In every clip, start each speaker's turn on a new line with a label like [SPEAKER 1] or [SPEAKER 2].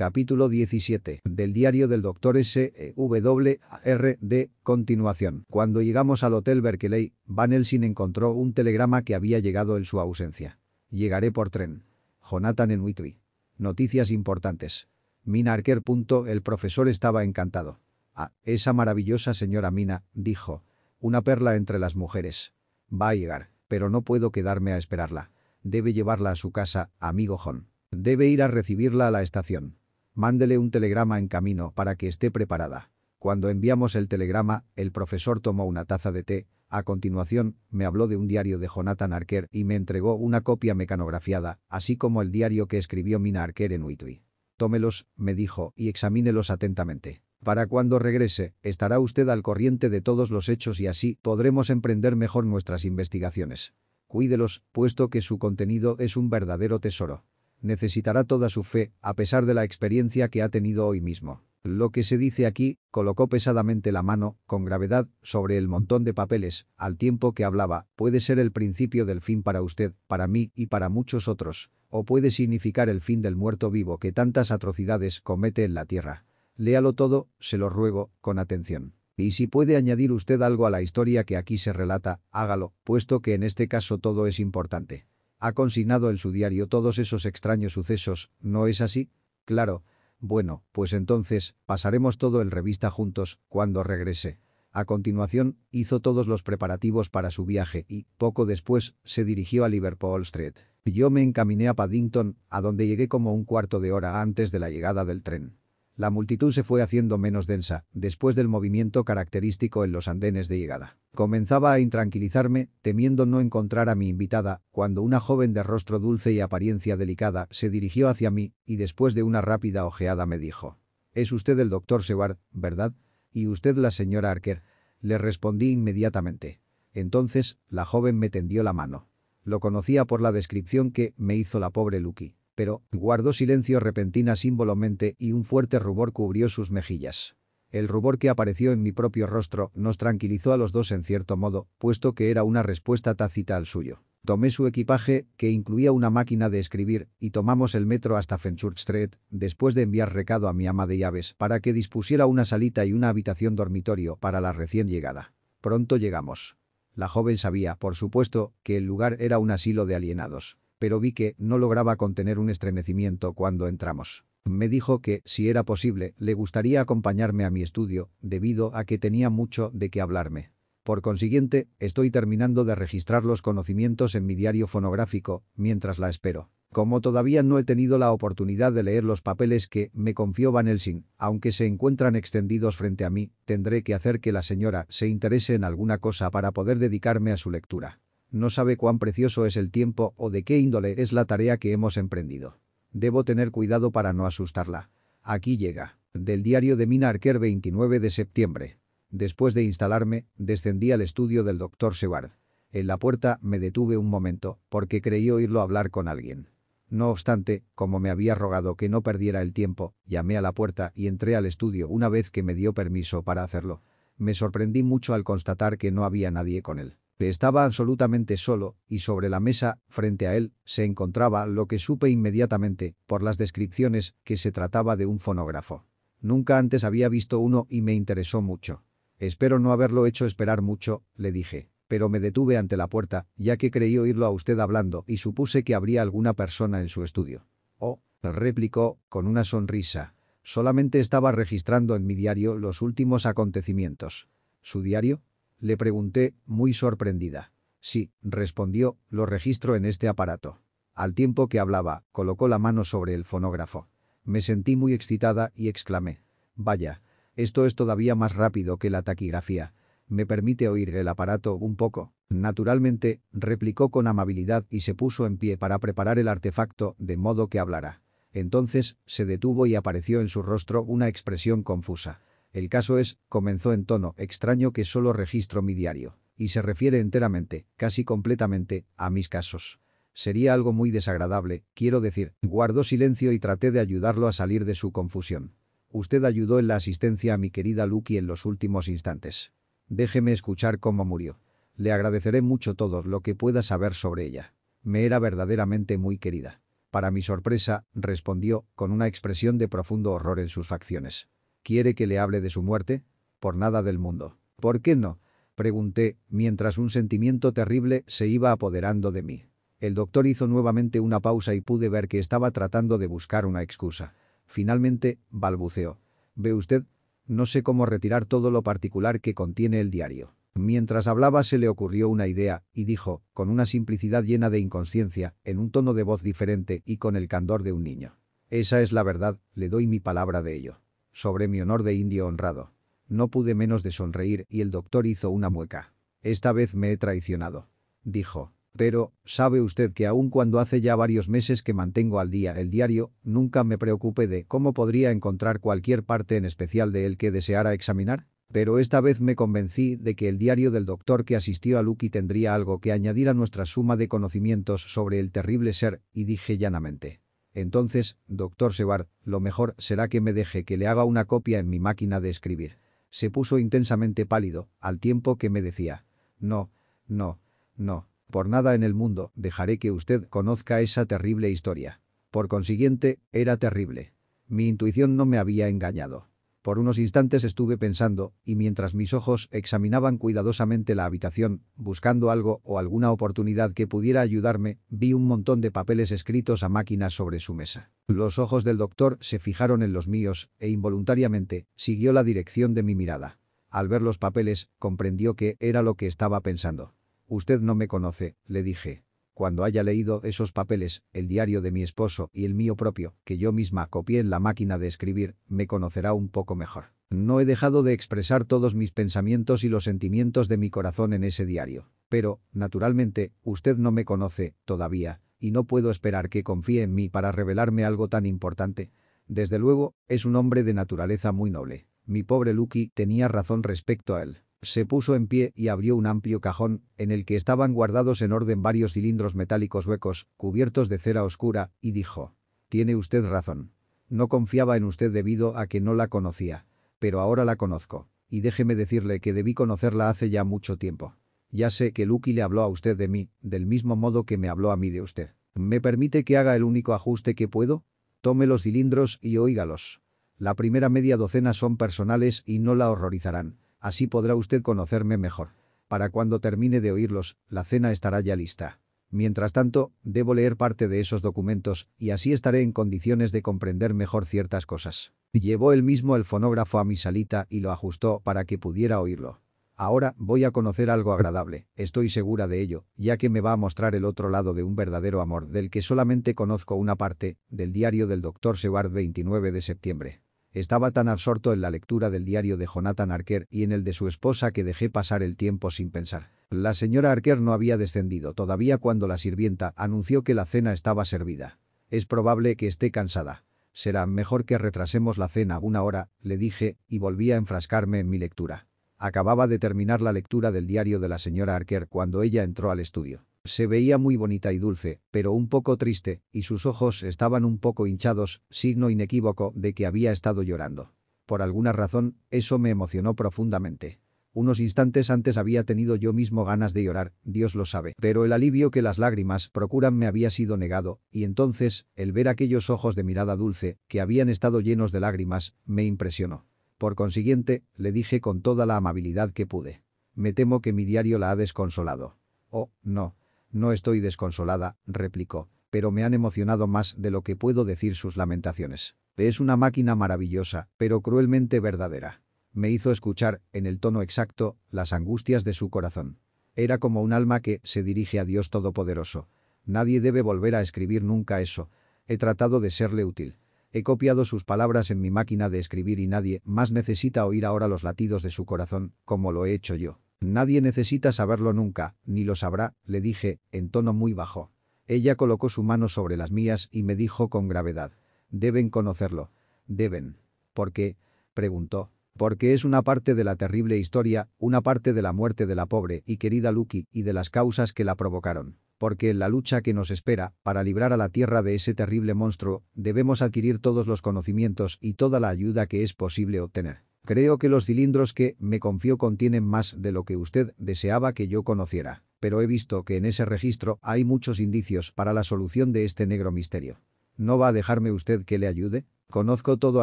[SPEAKER 1] Capítulo 17. Del diario del Dr. S. E W. R. D. Continuación. Cuando llegamos al Hotel Berkeley, Van Helsing encontró un telegrama que había llegado en su ausencia. Llegaré por tren. Jonathan en Whitby. Noticias importantes. Mina Arker. El profesor estaba encantado. Ah, esa maravillosa señora Mina, dijo. Una perla entre las mujeres. Va a llegar, pero no puedo quedarme a esperarla. Debe llevarla a su casa, amigo John. Debe ir a recibirla a la estación. Mándele un telegrama en camino para que esté preparada. Cuando enviamos el telegrama, el profesor tomó una taza de té, a continuación, me habló de un diario de Jonathan Arker y me entregó una copia mecanografiada, así como el diario que escribió Mina Arker en Whitby. Tómelos, me dijo, y examínelos atentamente. Para cuando regrese, estará usted al corriente de todos los hechos y así podremos emprender mejor nuestras investigaciones. Cuídelos, puesto que su contenido es un verdadero tesoro necesitará toda su fe, a pesar de la experiencia que ha tenido hoy mismo. Lo que se dice aquí, colocó pesadamente la mano, con gravedad, sobre el montón de papeles, al tiempo que hablaba, puede ser el principio del fin para usted, para mí y para muchos otros, o puede significar el fin del muerto vivo que tantas atrocidades comete en la tierra. Léalo todo, se lo ruego, con atención. Y si puede añadir usted algo a la historia que aquí se relata, hágalo, puesto que en este caso todo es importante. Ha consignado en su diario todos esos extraños sucesos, ¿no es así? Claro. Bueno, pues entonces, pasaremos todo el revista juntos, cuando regrese. A continuación, hizo todos los preparativos para su viaje y, poco después, se dirigió a Liverpool Street. Yo me encaminé a Paddington, a donde llegué como un cuarto de hora antes de la llegada del tren. La multitud se fue haciendo menos densa, después del movimiento característico en los andenes de llegada. Comenzaba a intranquilizarme, temiendo no encontrar a mi invitada, cuando una joven de rostro dulce y apariencia delicada se dirigió hacia mí y después de una rápida ojeada me dijo. «Es usted el doctor Seward, ¿verdad? Y usted la señora Arker». Le respondí inmediatamente. Entonces, la joven me tendió la mano. Lo conocía por la descripción que me hizo la pobre Lucky pero guardó silencio repentina símbolamente y un fuerte rubor cubrió sus mejillas. El rubor que apareció en mi propio rostro nos tranquilizó a los dos en cierto modo, puesto que era una respuesta tácita al suyo. Tomé su equipaje, que incluía una máquina de escribir, y tomamos el metro hasta Fenchurch Street, después de enviar recado a mi ama de llaves para que dispusiera una salita y una habitación dormitorio para la recién llegada. Pronto llegamos. La joven sabía, por supuesto, que el lugar era un asilo de alienados pero vi que no lograba contener un estremecimiento cuando entramos. Me dijo que, si era posible, le gustaría acompañarme a mi estudio, debido a que tenía mucho de qué hablarme. Por consiguiente, estoy terminando de registrar los conocimientos en mi diario fonográfico, mientras la espero. Como todavía no he tenido la oportunidad de leer los papeles que me confió Van Helsing, aunque se encuentran extendidos frente a mí, tendré que hacer que la señora se interese en alguna cosa para poder dedicarme a su lectura. No sabe cuán precioso es el tiempo o de qué índole es la tarea que hemos emprendido. Debo tener cuidado para no asustarla. Aquí llega. Del diario de Mina Arker 29 de septiembre. Después de instalarme, descendí al estudio del doctor Seward. En la puerta me detuve un momento, porque creí oírlo hablar con alguien. No obstante, como me había rogado que no perdiera el tiempo, llamé a la puerta y entré al estudio una vez que me dio permiso para hacerlo. Me sorprendí mucho al constatar que no había nadie con él. Estaba absolutamente solo, y sobre la mesa, frente a él, se encontraba lo que supe inmediatamente, por las descripciones, que se trataba de un fonógrafo. Nunca antes había visto uno y me interesó mucho. Espero no haberlo hecho esperar mucho, le dije. Pero me detuve ante la puerta, ya que creí oírlo a usted hablando y supuse que habría alguna persona en su estudio. Oh, replicó, con una sonrisa. Solamente estaba registrando en mi diario los últimos acontecimientos. ¿Su diario? Le pregunté, muy sorprendida. Sí, respondió, lo registro en este aparato. Al tiempo que hablaba, colocó la mano sobre el fonógrafo. Me sentí muy excitada y exclamé. Vaya, esto es todavía más rápido que la taquigrafía. ¿Me permite oír el aparato un poco? Naturalmente, replicó con amabilidad y se puso en pie para preparar el artefacto de modo que hablara. Entonces, se detuvo y apareció en su rostro una expresión confusa. El caso es, comenzó en tono extraño que solo registro mi diario, y se refiere enteramente, casi completamente, a mis casos. Sería algo muy desagradable, quiero decir, guardó silencio y traté de ayudarlo a salir de su confusión. Usted ayudó en la asistencia a mi querida Lucky en los últimos instantes. Déjeme escuchar cómo murió. Le agradeceré mucho todo lo que pueda saber sobre ella. Me era verdaderamente muy querida. Para mi sorpresa, respondió, con una expresión de profundo horror en sus facciones. ¿Quiere que le hable de su muerte? Por nada del mundo. ¿Por qué no? Pregunté, mientras un sentimiento terrible se iba apoderando de mí. El doctor hizo nuevamente una pausa y pude ver que estaba tratando de buscar una excusa. Finalmente, balbuceó. ¿Ve usted? No sé cómo retirar todo lo particular que contiene el diario. Mientras hablaba se le ocurrió una idea, y dijo, con una simplicidad llena de inconsciencia, en un tono de voz diferente y con el candor de un niño. Esa es la verdad, le doy mi palabra de ello. Sobre mi honor de indio honrado. No pude menos de sonreír y el doctor hizo una mueca. Esta vez me he traicionado. Dijo. Pero, ¿sabe usted que aun cuando hace ya varios meses que mantengo al día el diario, nunca me preocupe de cómo podría encontrar cualquier parte en especial de él que deseara examinar? Pero esta vez me convencí de que el diario del doctor que asistió a Lucky tendría algo que añadir a nuestra suma de conocimientos sobre el terrible ser, y dije llanamente. Entonces, doctor Seward, lo mejor será que me deje que le haga una copia en mi máquina de escribir. Se puso intensamente pálido, al tiempo que me decía. No, no, no, por nada en el mundo dejaré que usted conozca esa terrible historia. Por consiguiente, era terrible. Mi intuición no me había engañado. Por unos instantes estuve pensando, y mientras mis ojos examinaban cuidadosamente la habitación, buscando algo o alguna oportunidad que pudiera ayudarme, vi un montón de papeles escritos a máquina sobre su mesa. Los ojos del doctor se fijaron en los míos, e involuntariamente, siguió la dirección de mi mirada. Al ver los papeles, comprendió que era lo que estaba pensando. «Usted no me conoce», le dije. Cuando haya leído esos papeles, el diario de mi esposo y el mío propio, que yo misma copié en la máquina de escribir, me conocerá un poco mejor. No he dejado de expresar todos mis pensamientos y los sentimientos de mi corazón en ese diario. Pero, naturalmente, usted no me conoce, todavía, y no puedo esperar que confíe en mí para revelarme algo tan importante. Desde luego, es un hombre de naturaleza muy noble. Mi pobre Lucky tenía razón respecto a él. Se puso en pie y abrió un amplio cajón, en el que estaban guardados en orden varios cilindros metálicos huecos, cubiertos de cera oscura, y dijo. Tiene usted razón. No confiaba en usted debido a que no la conocía. Pero ahora la conozco. Y déjeme decirle que debí conocerla hace ya mucho tiempo. Ya sé que Lucky le habló a usted de mí, del mismo modo que me habló a mí de usted. ¿Me permite que haga el único ajuste que puedo? Tome los cilindros y oígalos. La primera media docena son personales y no la horrorizarán. Así podrá usted conocerme mejor. Para cuando termine de oírlos, la cena estará ya lista. Mientras tanto, debo leer parte de esos documentos y así estaré en condiciones de comprender mejor ciertas cosas. Llevó él mismo el fonógrafo a mi salita y lo ajustó para que pudiera oírlo. Ahora voy a conocer algo agradable, estoy segura de ello, ya que me va a mostrar el otro lado de un verdadero amor del que solamente conozco una parte, del diario del Dr. Seward 29 de septiembre. Estaba tan absorto en la lectura del diario de Jonathan Arker y en el de su esposa que dejé pasar el tiempo sin pensar. La señora Arker no había descendido todavía cuando la sirvienta anunció que la cena estaba servida. Es probable que esté cansada. Será mejor que retrasemos la cena una hora, le dije, y volví a enfrascarme en mi lectura. Acababa de terminar la lectura del diario de la señora Arker cuando ella entró al estudio. Se veía muy bonita y dulce, pero un poco triste, y sus ojos estaban un poco hinchados, signo inequívoco de que había estado llorando. Por alguna razón, eso me emocionó profundamente. Unos instantes antes había tenido yo mismo ganas de llorar, Dios lo sabe, pero el alivio que las lágrimas procuran me había sido negado, y entonces, el ver aquellos ojos de mirada dulce, que habían estado llenos de lágrimas, me impresionó. Por consiguiente, le dije con toda la amabilidad que pude. Me temo que mi diario la ha desconsolado. Oh, no, no estoy desconsolada, replicó, pero me han emocionado más de lo que puedo decir sus lamentaciones. Es una máquina maravillosa, pero cruelmente verdadera. Me hizo escuchar, en el tono exacto, las angustias de su corazón. Era como un alma que se dirige a Dios Todopoderoso. Nadie debe volver a escribir nunca eso. He tratado de serle útil. He copiado sus palabras en mi máquina de escribir y nadie más necesita oír ahora los latidos de su corazón, como lo he hecho yo. Nadie necesita saberlo nunca, ni lo sabrá, le dije, en tono muy bajo. Ella colocó su mano sobre las mías y me dijo con gravedad. Deben conocerlo. Deben. ¿Por qué? preguntó. Porque es una parte de la terrible historia, una parte de la muerte de la pobre y querida Lucky y de las causas que la provocaron. Porque en la lucha que nos espera, para librar a la tierra de ese terrible monstruo, debemos adquirir todos los conocimientos y toda la ayuda que es posible obtener. Creo que los cilindros que me confió contienen más de lo que usted deseaba que yo conociera. pero he visto que en ese registro hay muchos indicios para la solución de este negro misterio. ¿No va a dejarme usted que le ayude? Conozco todo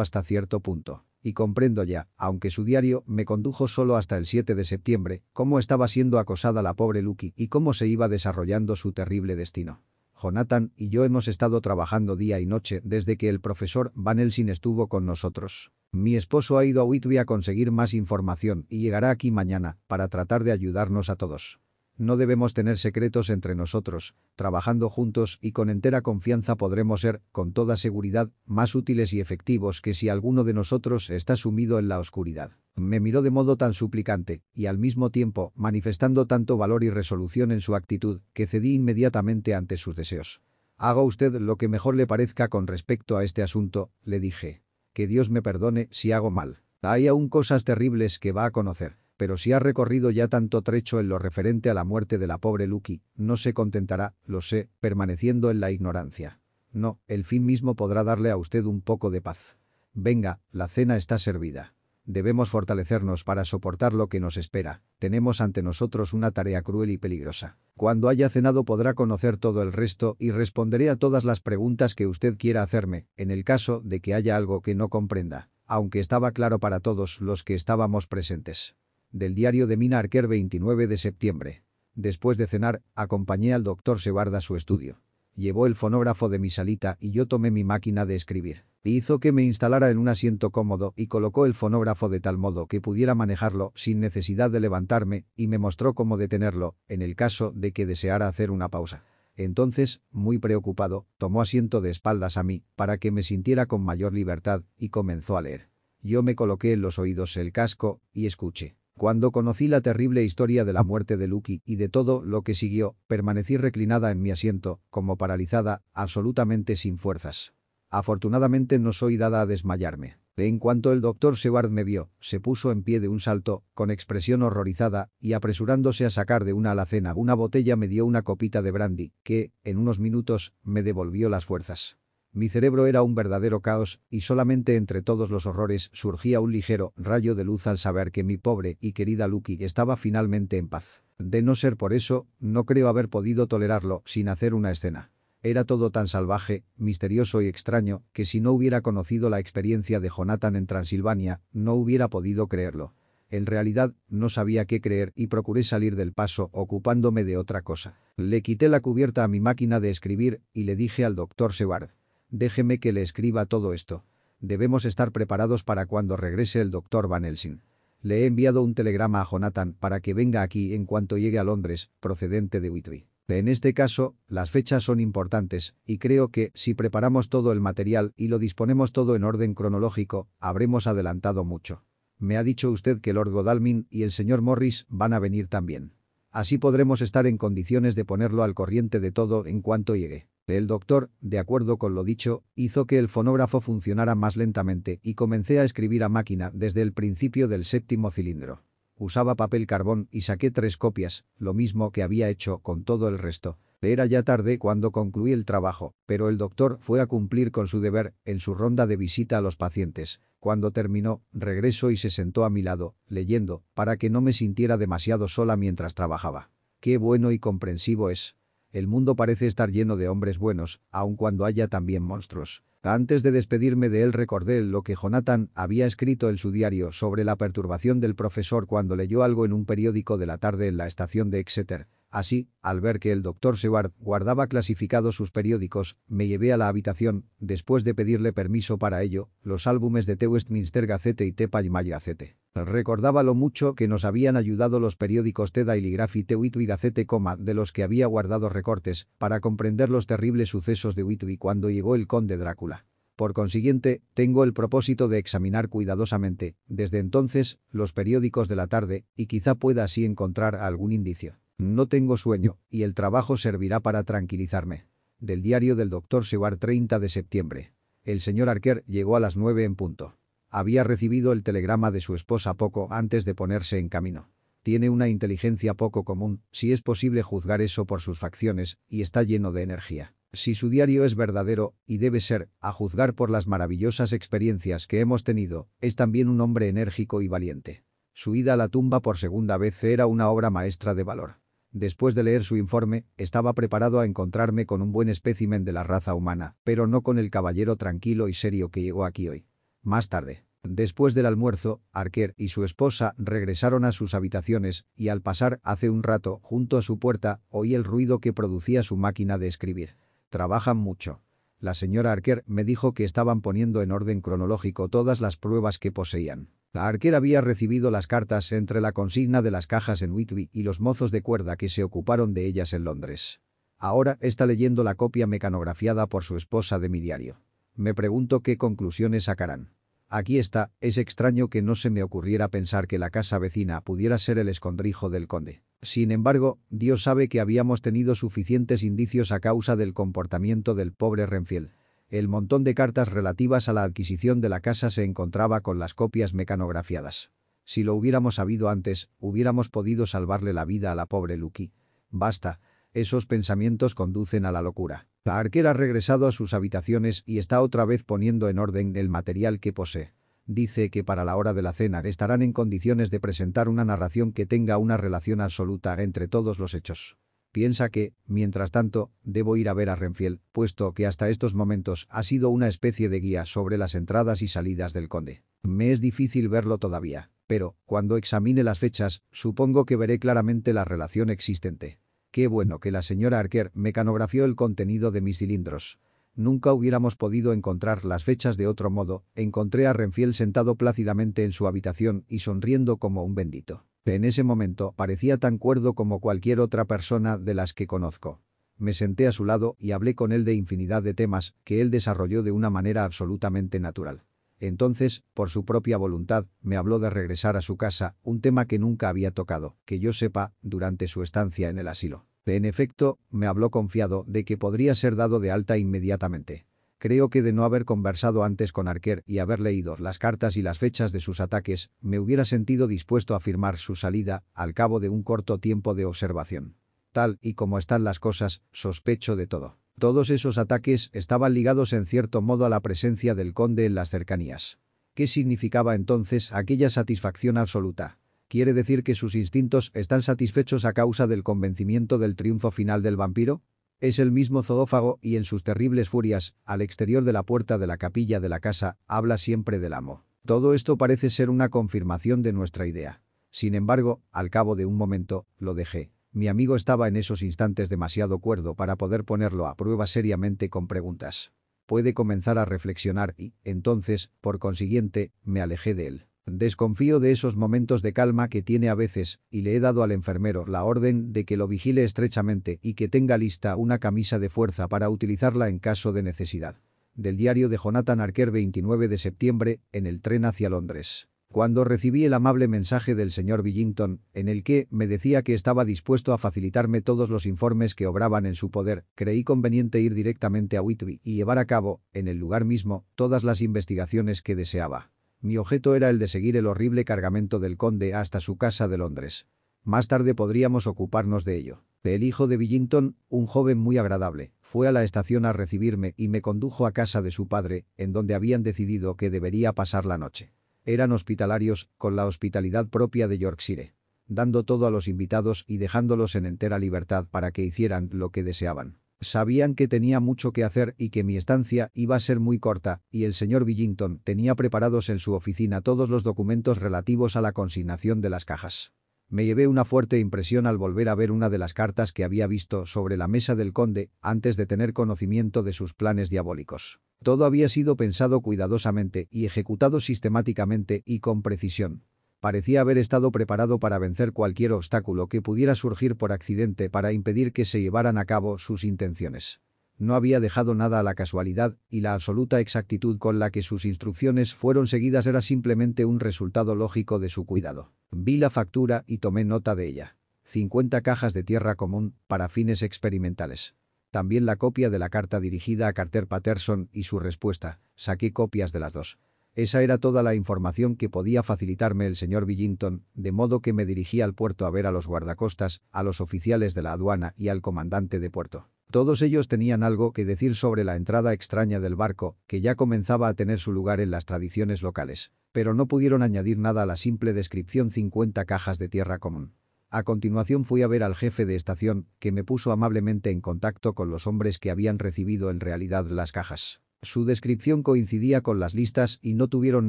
[SPEAKER 1] hasta cierto punto. Y comprendo ya, aunque su diario me condujo solo hasta el 7 de septiembre, cómo estaba siendo acosada la pobre Lucky y cómo se iba desarrollando su terrible destino. Jonathan y yo hemos estado trabajando día y noche desde que el profesor Van Helsing estuvo con nosotros. Mi esposo ha ido a Whitby a conseguir más información y llegará aquí mañana para tratar de ayudarnos a todos. No debemos tener secretos entre nosotros, trabajando juntos y con entera confianza podremos ser, con toda seguridad, más útiles y efectivos que si alguno de nosotros está sumido en la oscuridad. Me miró de modo tan suplicante, y al mismo tiempo manifestando tanto valor y resolución en su actitud, que cedí inmediatamente ante sus deseos. Haga usted lo que mejor le parezca con respecto a este asunto, le dije. Que Dios me perdone si hago mal. Hay aún cosas terribles que va a conocer pero si ha recorrido ya tanto trecho en lo referente a la muerte de la pobre Lucky, no se contentará, lo sé, permaneciendo en la ignorancia. No, el fin mismo podrá darle a usted un poco de paz. Venga, la cena está servida. Debemos fortalecernos para soportar lo que nos espera. Tenemos ante nosotros una tarea cruel y peligrosa. Cuando haya cenado podrá conocer todo el resto y responderé a todas las preguntas que usted quiera hacerme, en el caso de que haya algo que no comprenda, aunque estaba claro para todos los que estábamos presentes del diario de Mina Arquer 29 de septiembre. Después de cenar, acompañé al doctor Sebard a su estudio. Llevó el fonógrafo de mi salita y yo tomé mi máquina de escribir. Hizo que me instalara en un asiento cómodo y colocó el fonógrafo de tal modo que pudiera manejarlo sin necesidad de levantarme y me mostró cómo detenerlo, en el caso de que deseara hacer una pausa. Entonces, muy preocupado, tomó asiento de espaldas a mí para que me sintiera con mayor libertad y comenzó a leer. Yo me coloqué en los oídos el casco y escuché. Cuando conocí la terrible historia de la muerte de Lucky y de todo lo que siguió, permanecí reclinada en mi asiento, como paralizada, absolutamente sin fuerzas. Afortunadamente no soy dada a desmayarme. En cuanto el doctor Sebard me vio, se puso en pie de un salto, con expresión horrorizada, y apresurándose a sacar de una alacena una botella me dio una copita de brandy, que, en unos minutos, me devolvió las fuerzas. Mi cerebro era un verdadero caos y solamente entre todos los horrores surgía un ligero rayo de luz al saber que mi pobre y querida Lucky estaba finalmente en paz. De no ser por eso, no creo haber podido tolerarlo sin hacer una escena. Era todo tan salvaje, misterioso y extraño que si no hubiera conocido la experiencia de Jonathan en Transilvania, no hubiera podido creerlo. En realidad, no sabía qué creer y procuré salir del paso ocupándome de otra cosa. Le quité la cubierta a mi máquina de escribir y le dije al doctor Sebard. Déjeme que le escriba todo esto. Debemos estar preparados para cuando regrese el doctor Van Helsing. Le he enviado un telegrama a Jonathan para que venga aquí en cuanto llegue a Londres, procedente de Whitby. En este caso, las fechas son importantes, y creo que, si preparamos todo el material y lo disponemos todo en orden cronológico, habremos adelantado mucho. Me ha dicho usted que Lord Godalming y el señor Morris van a venir también. Así podremos estar en condiciones de ponerlo al corriente de todo en cuanto llegue. El doctor, de acuerdo con lo dicho, hizo que el fonógrafo funcionara más lentamente y comencé a escribir a máquina desde el principio del séptimo cilindro. Usaba papel carbón y saqué tres copias, lo mismo que había hecho con todo el resto. Era ya tarde cuando concluí el trabajo, pero el doctor fue a cumplir con su deber en su ronda de visita a los pacientes. Cuando terminó, regresó y se sentó a mi lado, leyendo, para que no me sintiera demasiado sola mientras trabajaba. Qué bueno y comprensivo es. El mundo parece estar lleno de hombres buenos, aun cuando haya también monstruos. Antes de despedirme de él recordé lo que Jonathan había escrito en su diario sobre la perturbación del profesor cuando leyó algo en un periódico de la tarde en la estación de Exeter. Así, al ver que el doctor Seward guardaba clasificados sus periódicos, me llevé a la habitación, después de pedirle permiso para ello, los álbumes de The Westminster Gazette y The Pall Gazette. Recordaba lo mucho que nos habían ayudado los periódicos The Daily Graph y The Whitby Gazette, de los que había guardado recortes, para comprender los terribles sucesos de Whitby cuando llegó el conde Drácula. Por consiguiente, tengo el propósito de examinar cuidadosamente, desde entonces, los periódicos de la tarde, y quizá pueda así encontrar algún indicio. No tengo sueño, y el trabajo servirá para tranquilizarme. Del diario del doctor Seward 30 de septiembre. El señor Arquer llegó a las nueve en punto. Había recibido el telegrama de su esposa poco antes de ponerse en camino. Tiene una inteligencia poco común, si es posible juzgar eso por sus facciones, y está lleno de energía. Si su diario es verdadero, y debe ser, a juzgar por las maravillosas experiencias que hemos tenido, es también un hombre enérgico y valiente. Su ida a la tumba por segunda vez era una obra maestra de valor. Después de leer su informe, estaba preparado a encontrarme con un buen espécimen de la raza humana, pero no con el caballero tranquilo y serio que llegó aquí hoy. Más tarde. Después del almuerzo, Arquer y su esposa regresaron a sus habitaciones y al pasar hace un rato junto a su puerta oí el ruido que producía su máquina de escribir. Trabajan mucho. La señora Arquer me dijo que estaban poniendo en orden cronológico todas las pruebas que poseían. Arquer había recibido las cartas entre la consigna de las cajas en Whitby y los mozos de cuerda que se ocuparon de ellas en Londres. Ahora está leyendo la copia mecanografiada por su esposa de mi diario. Me pregunto qué conclusiones sacarán. Aquí está, es extraño que no se me ocurriera pensar que la casa vecina pudiera ser el escondrijo del conde. Sin embargo, Dios sabe que habíamos tenido suficientes indicios a causa del comportamiento del pobre Renfield. El montón de cartas relativas a la adquisición de la casa se encontraba con las copias mecanografiadas. Si lo hubiéramos sabido antes, hubiéramos podido salvarle la vida a la pobre Lucky. Basta, esos pensamientos conducen a la locura. La arquera ha regresado a sus habitaciones y está otra vez poniendo en orden el material que posee. Dice que para la hora de la cena estarán en condiciones de presentar una narración que tenga una relación absoluta entre todos los hechos. Piensa que, mientras tanto, debo ir a ver a Renfiel, puesto que hasta estos momentos ha sido una especie de guía sobre las entradas y salidas del conde. Me es difícil verlo todavía, pero, cuando examine las fechas, supongo que veré claramente la relación existente. Qué bueno que la señora Arquer mecanografió el contenido de mis cilindros. Nunca hubiéramos podido encontrar las fechas de otro modo, encontré a Renfiel sentado plácidamente en su habitación y sonriendo como un bendito. En ese momento parecía tan cuerdo como cualquier otra persona de las que conozco. Me senté a su lado y hablé con él de infinidad de temas que él desarrolló de una manera absolutamente natural. Entonces, por su propia voluntad, me habló de regresar a su casa, un tema que nunca había tocado, que yo sepa, durante su estancia en el asilo. En efecto, me habló confiado de que podría ser dado de alta inmediatamente. Creo que de no haber conversado antes con Arquer y haber leído las cartas y las fechas de sus ataques, me hubiera sentido dispuesto a firmar su salida al cabo de un corto tiempo de observación. Tal y como están las cosas, sospecho de todo. Todos esos ataques estaban ligados en cierto modo a la presencia del conde en las cercanías. ¿Qué significaba entonces aquella satisfacción absoluta? ¿Quiere decir que sus instintos están satisfechos a causa del convencimiento del triunfo final del vampiro? Es el mismo zoófago y en sus terribles furias, al exterior de la puerta de la capilla de la casa, habla siempre del amo. Todo esto parece ser una confirmación de nuestra idea. Sin embargo, al cabo de un momento, lo dejé. Mi amigo estaba en esos instantes demasiado cuerdo para poder ponerlo a prueba seriamente con preguntas. Puede comenzar a reflexionar y, entonces, por consiguiente, me alejé de él. Desconfío de esos momentos de calma que tiene a veces, y le he dado al enfermero la orden de que lo vigile estrechamente y que tenga lista una camisa de fuerza para utilizarla en caso de necesidad. Del diario de Jonathan Arker 29 de septiembre, en el tren hacia Londres. Cuando recibí el amable mensaje del señor Billington, en el que me decía que estaba dispuesto a facilitarme todos los informes que obraban en su poder, creí conveniente ir directamente a Whitby y llevar a cabo, en el lugar mismo, todas las investigaciones que deseaba. Mi objeto era el de seguir el horrible cargamento del conde hasta su casa de Londres. Más tarde podríamos ocuparnos de ello. El hijo de Billington, un joven muy agradable, fue a la estación a recibirme y me condujo a casa de su padre, en donde habían decidido que debería pasar la noche. Eran hospitalarios, con la hospitalidad propia de Yorkshire, dando todo a los invitados y dejándolos en entera libertad para que hicieran lo que deseaban. Sabían que tenía mucho que hacer y que mi estancia iba a ser muy corta, y el señor Billington tenía preparados en su oficina todos los documentos relativos a la consignación de las cajas. Me llevé una fuerte impresión al volver a ver una de las cartas que había visto sobre la mesa del conde antes de tener conocimiento de sus planes diabólicos. Todo había sido pensado cuidadosamente y ejecutado sistemáticamente y con precisión. Parecía haber estado preparado para vencer cualquier obstáculo que pudiera surgir por accidente para impedir que se llevaran a cabo sus intenciones. No había dejado nada a la casualidad, y la absoluta exactitud con la que sus instrucciones fueron seguidas era simplemente un resultado lógico de su cuidado. Vi la factura y tomé nota de ella. 50 cajas de tierra común, para fines experimentales. También la copia de la carta dirigida a Carter Patterson y su respuesta. Saqué copias de las dos. Esa era toda la información que podía facilitarme el señor Billington, de modo que me dirigí al puerto a ver a los guardacostas, a los oficiales de la aduana y al comandante de puerto. Todos ellos tenían algo que decir sobre la entrada extraña del barco, que ya comenzaba a tener su lugar en las tradiciones locales, pero no pudieron añadir nada a la simple descripción 50 cajas de tierra común. A continuación fui a ver al jefe de estación, que me puso amablemente en contacto con los hombres que habían recibido en realidad las cajas. Su descripción coincidía con las listas y no tuvieron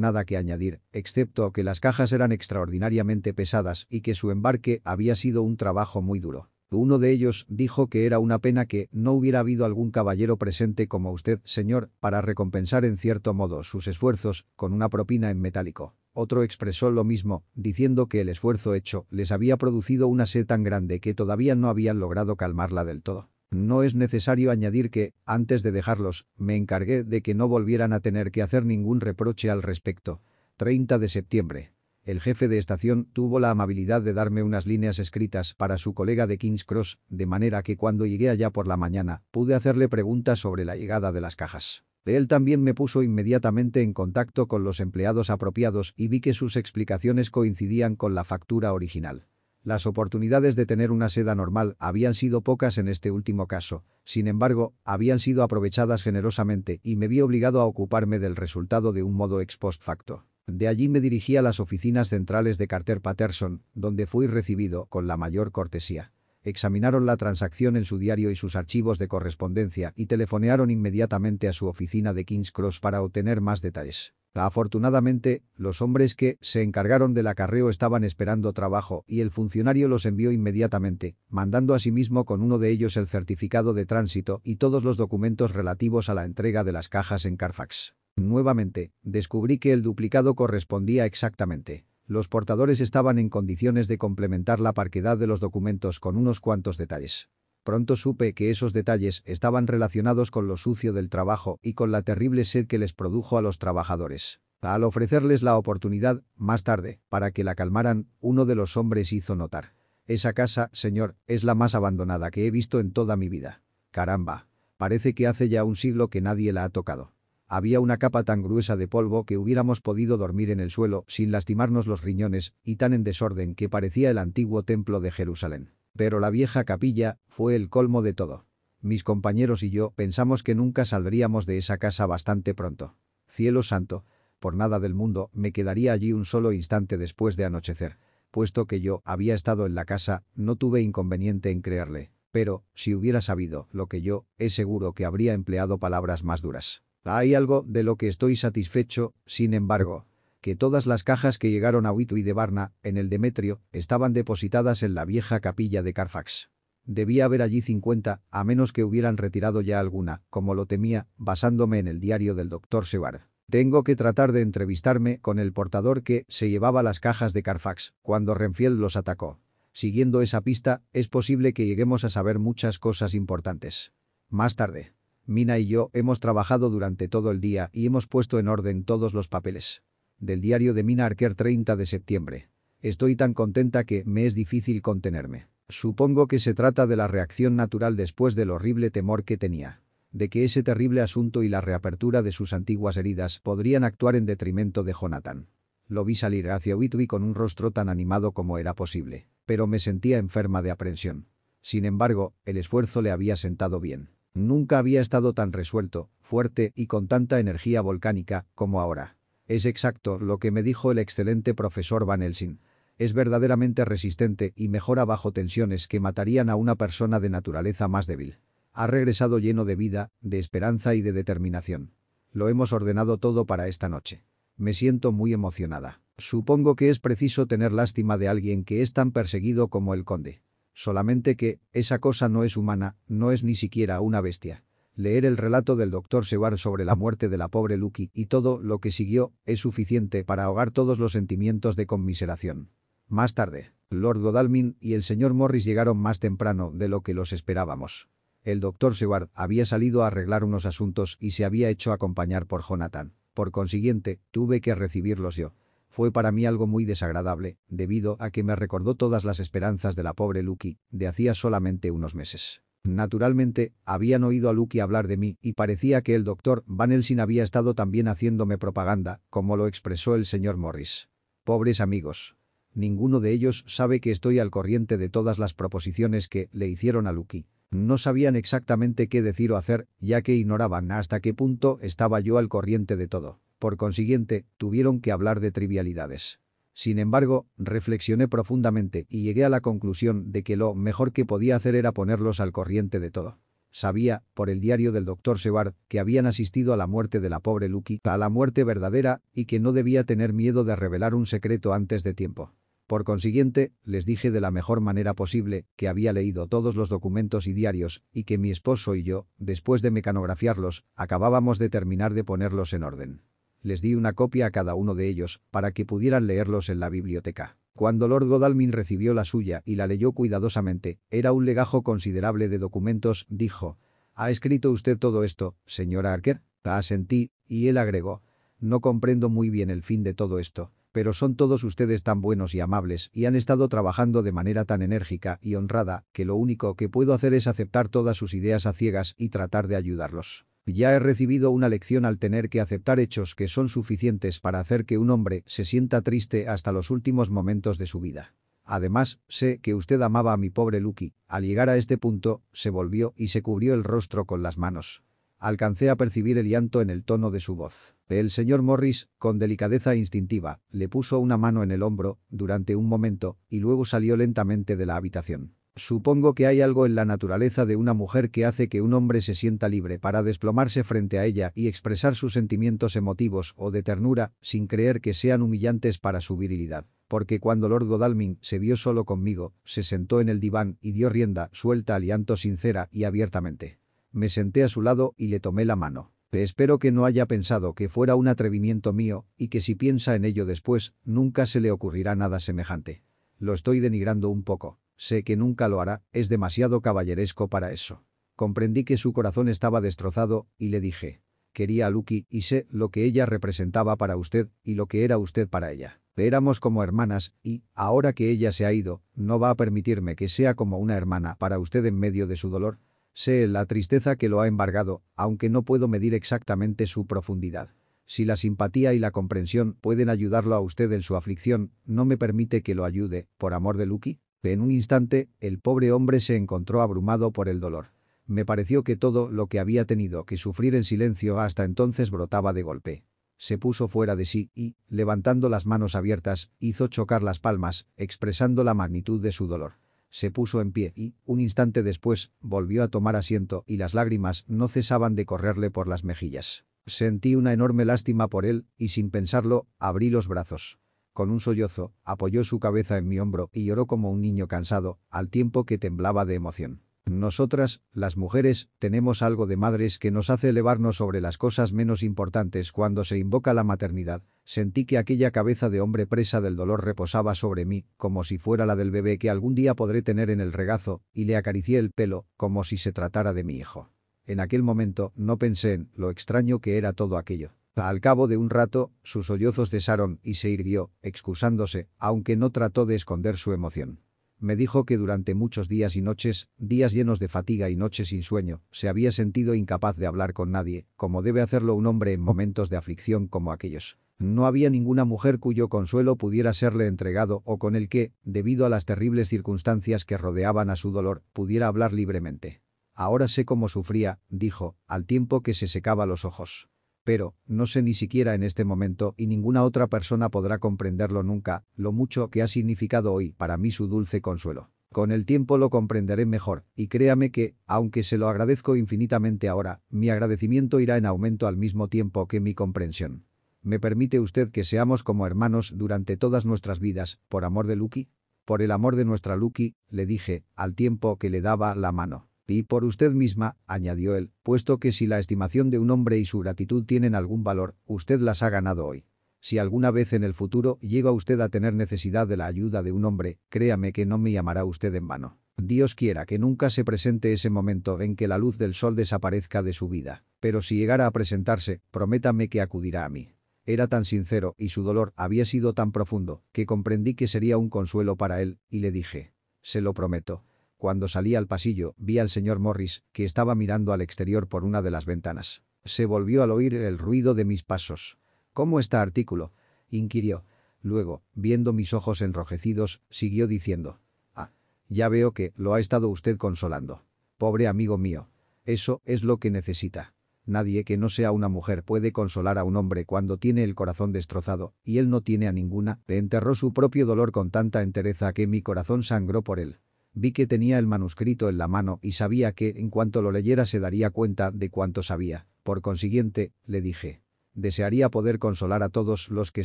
[SPEAKER 1] nada que añadir, excepto que las cajas eran extraordinariamente pesadas y que su embarque había sido un trabajo muy duro. Uno de ellos dijo que era una pena que no hubiera habido algún caballero presente como usted, señor, para recompensar en cierto modo sus esfuerzos con una propina en metálico. Otro expresó lo mismo, diciendo que el esfuerzo hecho les había producido una sed tan grande que todavía no habían logrado calmarla del todo. No es necesario añadir que, antes de dejarlos, me encargué de que no volvieran a tener que hacer ningún reproche al respecto. 30 de septiembre. El jefe de estación tuvo la amabilidad de darme unas líneas escritas para su colega de King's Cross, de manera que cuando llegué allá por la mañana, pude hacerle preguntas sobre la llegada de las cajas. Él también me puso inmediatamente en contacto con los empleados apropiados y vi que sus explicaciones coincidían con la factura original. Las oportunidades de tener una seda normal habían sido pocas en este último caso, sin embargo, habían sido aprovechadas generosamente y me vi obligado a ocuparme del resultado de un modo ex post facto. De allí me dirigí a las oficinas centrales de Carter Patterson, donde fui recibido con la mayor cortesía examinaron la transacción en su diario y sus archivos de correspondencia y telefonearon inmediatamente a su oficina de King's Cross para obtener más detalles. Afortunadamente, los hombres que se encargaron del acarreo estaban esperando trabajo y el funcionario los envió inmediatamente, mandando asimismo con uno de ellos el certificado de tránsito y todos los documentos relativos a la entrega de las cajas en Carfax. Nuevamente, descubrí que el duplicado correspondía exactamente. Los portadores estaban en condiciones de complementar la parquedad de los documentos con unos cuantos detalles. Pronto supe que esos detalles estaban relacionados con lo sucio del trabajo y con la terrible sed que les produjo a los trabajadores. Al ofrecerles la oportunidad, más tarde, para que la calmaran, uno de los hombres hizo notar. Esa casa, señor, es la más abandonada que he visto en toda mi vida. Caramba. Parece que hace ya un siglo que nadie la ha tocado. Había una capa tan gruesa de polvo que hubiéramos podido dormir en el suelo sin lastimarnos los riñones y tan en desorden que parecía el antiguo templo de Jerusalén. Pero la vieja capilla fue el colmo de todo. Mis compañeros y yo pensamos que nunca saldríamos de esa casa bastante pronto. Cielo santo, por nada del mundo me quedaría allí un solo instante después de anochecer. Puesto que yo había estado en la casa, no tuve inconveniente en creerle. Pero, si hubiera sabido lo que yo, es seguro que habría empleado palabras más duras. Hay algo de lo que estoy satisfecho, sin embargo, que todas las cajas que llegaron a Whitby de Barna, en el Demetrio, estaban depositadas en la vieja capilla de Carfax. Debía haber allí 50, a menos que hubieran retirado ya alguna, como lo temía, basándome en el diario del doctor Seward. Tengo que tratar de entrevistarme con el portador que se llevaba las cajas de Carfax, cuando Renfield los atacó. Siguiendo esa pista, es posible que lleguemos a saber muchas cosas importantes. Más tarde. Mina y yo hemos trabajado durante todo el día y hemos puesto en orden todos los papeles. Del diario de Mina Arker 30 de septiembre. Estoy tan contenta que me es difícil contenerme. Supongo que se trata de la reacción natural después del horrible temor que tenía. De que ese terrible asunto y la reapertura de sus antiguas heridas podrían actuar en detrimento de Jonathan. Lo vi salir hacia Whitby con un rostro tan animado como era posible, pero me sentía enferma de aprensión. Sin embargo, el esfuerzo le había sentado bien. Nunca había estado tan resuelto, fuerte y con tanta energía volcánica como ahora. Es exacto lo que me dijo el excelente profesor Van Helsing. Es verdaderamente resistente y mejora bajo tensiones que matarían a una persona de naturaleza más débil. Ha regresado lleno de vida, de esperanza y de determinación. Lo hemos ordenado todo para esta noche. Me siento muy emocionada. Supongo que es preciso tener lástima de alguien que es tan perseguido como el conde. Solamente que, esa cosa no es humana, no es ni siquiera una bestia. Leer el relato del doctor Seward sobre la muerte de la pobre Lucky y todo lo que siguió es suficiente para ahogar todos los sentimientos de conmiseración. Más tarde, Lord Godalming y el señor Morris llegaron más temprano de lo que los esperábamos. El doctor Seward había salido a arreglar unos asuntos y se había hecho acompañar por Jonathan. Por consiguiente, tuve que recibirlos yo. Fue para mí algo muy desagradable, debido a que me recordó todas las esperanzas de la pobre Lucky, de hacía solamente unos meses. Naturalmente, habían oído a Lucky hablar de mí y parecía que el doctor Van Helsing había estado también haciéndome propaganda, como lo expresó el señor Morris. Pobres amigos. Ninguno de ellos sabe que estoy al corriente de todas las proposiciones que le hicieron a Lucky. No sabían exactamente qué decir o hacer, ya que ignoraban hasta qué punto estaba yo al corriente de todo. Por consiguiente, tuvieron que hablar de trivialidades. Sin embargo, reflexioné profundamente y llegué a la conclusión de que lo mejor que podía hacer era ponerlos al corriente de todo. Sabía, por el diario del doctor Sebard, que habían asistido a la muerte de la pobre Lucky, a la muerte verdadera, y que no debía tener miedo de revelar un secreto antes de tiempo. Por consiguiente, les dije de la mejor manera posible que había leído todos los documentos y diarios y que mi esposo y yo, después de mecanografiarlos, acabábamos de terminar de ponerlos en orden. Les di una copia a cada uno de ellos para que pudieran leerlos en la biblioteca. Cuando Lord Godalming recibió la suya y la leyó cuidadosamente, era un legajo considerable de documentos, dijo. ¿Ha escrito usted todo esto, señora Arker? Asentí, y él agregó. No comprendo muy bien el fin de todo esto, pero son todos ustedes tan buenos y amables y han estado trabajando de manera tan enérgica y honrada que lo único que puedo hacer es aceptar todas sus ideas a ciegas y tratar de ayudarlos. Ya he recibido una lección al tener que aceptar hechos que son suficientes para hacer que un hombre se sienta triste hasta los últimos momentos de su vida. Además, sé que usted amaba a mi pobre Lucky. Al llegar a este punto, se volvió y se cubrió el rostro con las manos. Alcancé a percibir el llanto en el tono de su voz. El señor Morris, con delicadeza instintiva, le puso una mano en el hombro durante un momento y luego salió lentamente de la habitación. Supongo que hay algo en la naturaleza de una mujer que hace que un hombre se sienta libre para desplomarse frente a ella y expresar sus sentimientos emotivos o de ternura sin creer que sean humillantes para su virilidad. Porque cuando Lord Godalming se vio solo conmigo, se sentó en el diván y dio rienda suelta al llanto sincera y abiertamente. Me senté a su lado y le tomé la mano. Espero que no haya pensado que fuera un atrevimiento mío y que si piensa en ello después, nunca se le ocurrirá nada semejante. Lo estoy denigrando un poco. Sé que nunca lo hará, es demasiado caballeresco para eso. Comprendí que su corazón estaba destrozado y le dije. Quería a Lucky y sé lo que ella representaba para usted y lo que era usted para ella. Éramos como hermanas y, ahora que ella se ha ido, no va a permitirme que sea como una hermana para usted en medio de su dolor. Sé la tristeza que lo ha embargado, aunque no puedo medir exactamente su profundidad. Si la simpatía y la comprensión pueden ayudarlo a usted en su aflicción, ¿no me permite que lo ayude, por amor de Lucky? En un instante, el pobre hombre se encontró abrumado por el dolor. Me pareció que todo lo que había tenido que sufrir en silencio hasta entonces brotaba de golpe. Se puso fuera de sí y, levantando las manos abiertas, hizo chocar las palmas, expresando la magnitud de su dolor se puso en pie y, un instante después, volvió a tomar asiento y las lágrimas no cesaban de correrle por las mejillas. Sentí una enorme lástima por él y sin pensarlo, abrí los brazos. Con un sollozo, apoyó su cabeza en mi hombro y lloró como un niño cansado, al tiempo que temblaba de emoción. Nosotras, las mujeres, tenemos algo de madres que nos hace elevarnos sobre las cosas menos importantes cuando se invoca la maternidad. Sentí que aquella cabeza de hombre presa del dolor reposaba sobre mí, como si fuera la del bebé que algún día podré tener en el regazo, y le acaricié el pelo, como si se tratara de mi hijo. En aquel momento no pensé en lo extraño que era todo aquello. Al cabo de un rato, sus sollozos cesaron y se irguió, excusándose, aunque no trató de esconder su emoción. Me dijo que durante muchos días y noches, días llenos de fatiga y noches sin sueño, se había sentido incapaz de hablar con nadie, como debe hacerlo un hombre en momentos de aflicción como aquellos. No había ninguna mujer cuyo consuelo pudiera serle entregado o con el que, debido a las terribles circunstancias que rodeaban a su dolor, pudiera hablar libremente. Ahora sé cómo sufría, dijo, al tiempo que se secaba los ojos. Pero, no sé ni siquiera en este momento y ninguna otra persona podrá comprenderlo nunca, lo mucho que ha significado hoy para mí su dulce consuelo. Con el tiempo lo comprenderé mejor, y créame que, aunque se lo agradezco infinitamente ahora, mi agradecimiento irá en aumento al mismo tiempo que mi comprensión. ¿Me permite usted que seamos como hermanos durante todas nuestras vidas, por amor de Lucky? Por el amor de nuestra Lucky, le dije, al tiempo que le daba la mano. Y por usted misma, añadió él, puesto que si la estimación de un hombre y su gratitud tienen algún valor, usted las ha ganado hoy. Si alguna vez en el futuro llega usted a tener necesidad de la ayuda de un hombre, créame que no me llamará usted en vano. Dios quiera que nunca se presente ese momento en que la luz del sol desaparezca de su vida. Pero si llegara a presentarse, prométame que acudirá a mí. Era tan sincero y su dolor había sido tan profundo que comprendí que sería un consuelo para él, y le dije, se lo prometo. Cuando salí al pasillo, vi al señor Morris, que estaba mirando al exterior por una de las ventanas. Se volvió al oír el ruido de mis pasos. ¿Cómo está artículo? inquirió. Luego, viendo mis ojos enrojecidos, siguió diciendo. Ah, ya veo que lo ha estado usted consolando. Pobre amigo mío. Eso es lo que necesita. Nadie que no sea una mujer puede consolar a un hombre cuando tiene el corazón destrozado, y él no tiene a ninguna. Enterró su propio dolor con tanta entereza que mi corazón sangró por él. Vi que tenía el manuscrito en la mano y sabía que, en cuanto lo leyera, se daría cuenta de cuánto sabía. Por consiguiente, le dije. Desearía poder consolar a todos los que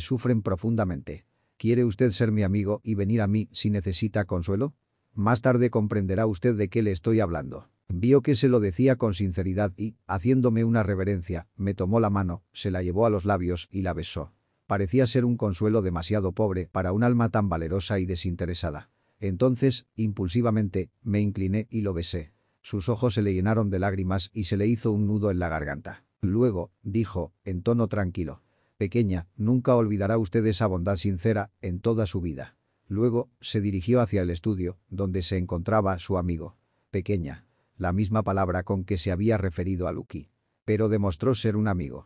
[SPEAKER 1] sufren profundamente. ¿Quiere usted ser mi amigo y venir a mí si necesita consuelo? Más tarde comprenderá usted de qué le estoy hablando. Vio que se lo decía con sinceridad y, haciéndome una reverencia, me tomó la mano, se la llevó a los labios y la besó. Parecía ser un consuelo demasiado pobre para un alma tan valerosa y desinteresada. Entonces, impulsivamente, me incliné y lo besé. Sus ojos se le llenaron de lágrimas y se le hizo un nudo en la garganta. Luego, dijo, en tono tranquilo. Pequeña, nunca olvidará usted esa bondad sincera en toda su vida. Luego, se dirigió hacia el estudio, donde se encontraba su amigo. Pequeña. La misma palabra con que se había referido a Lucky. Pero demostró ser un amigo.